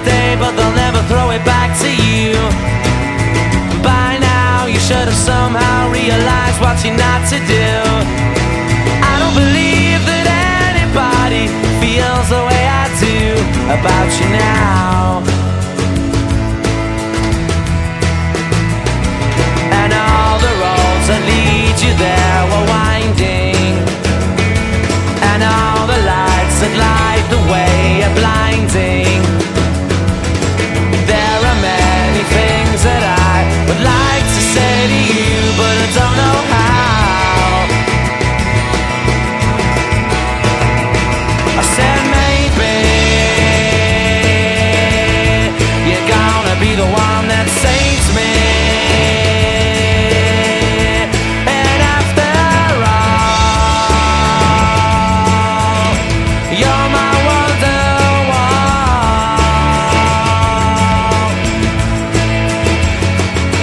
gonna be the day, but they'll never throw it back to you. By now, you should have somehow realized what you're not to do. I don't believe that anybody feels the way I do about you now. And all the roads that lead you there be the one that saves me. And after all, you're my wonderwall.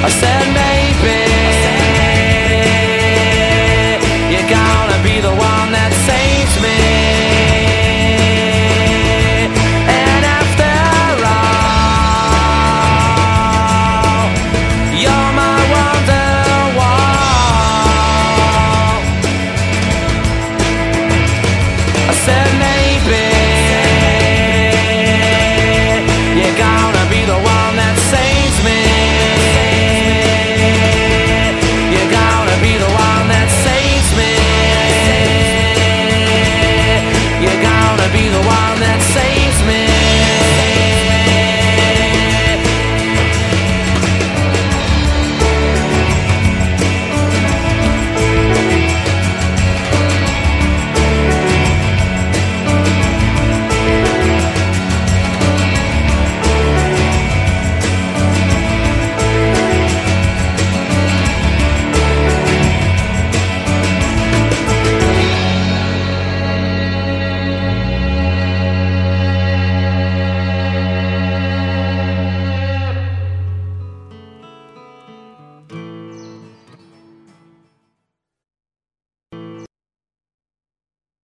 I said.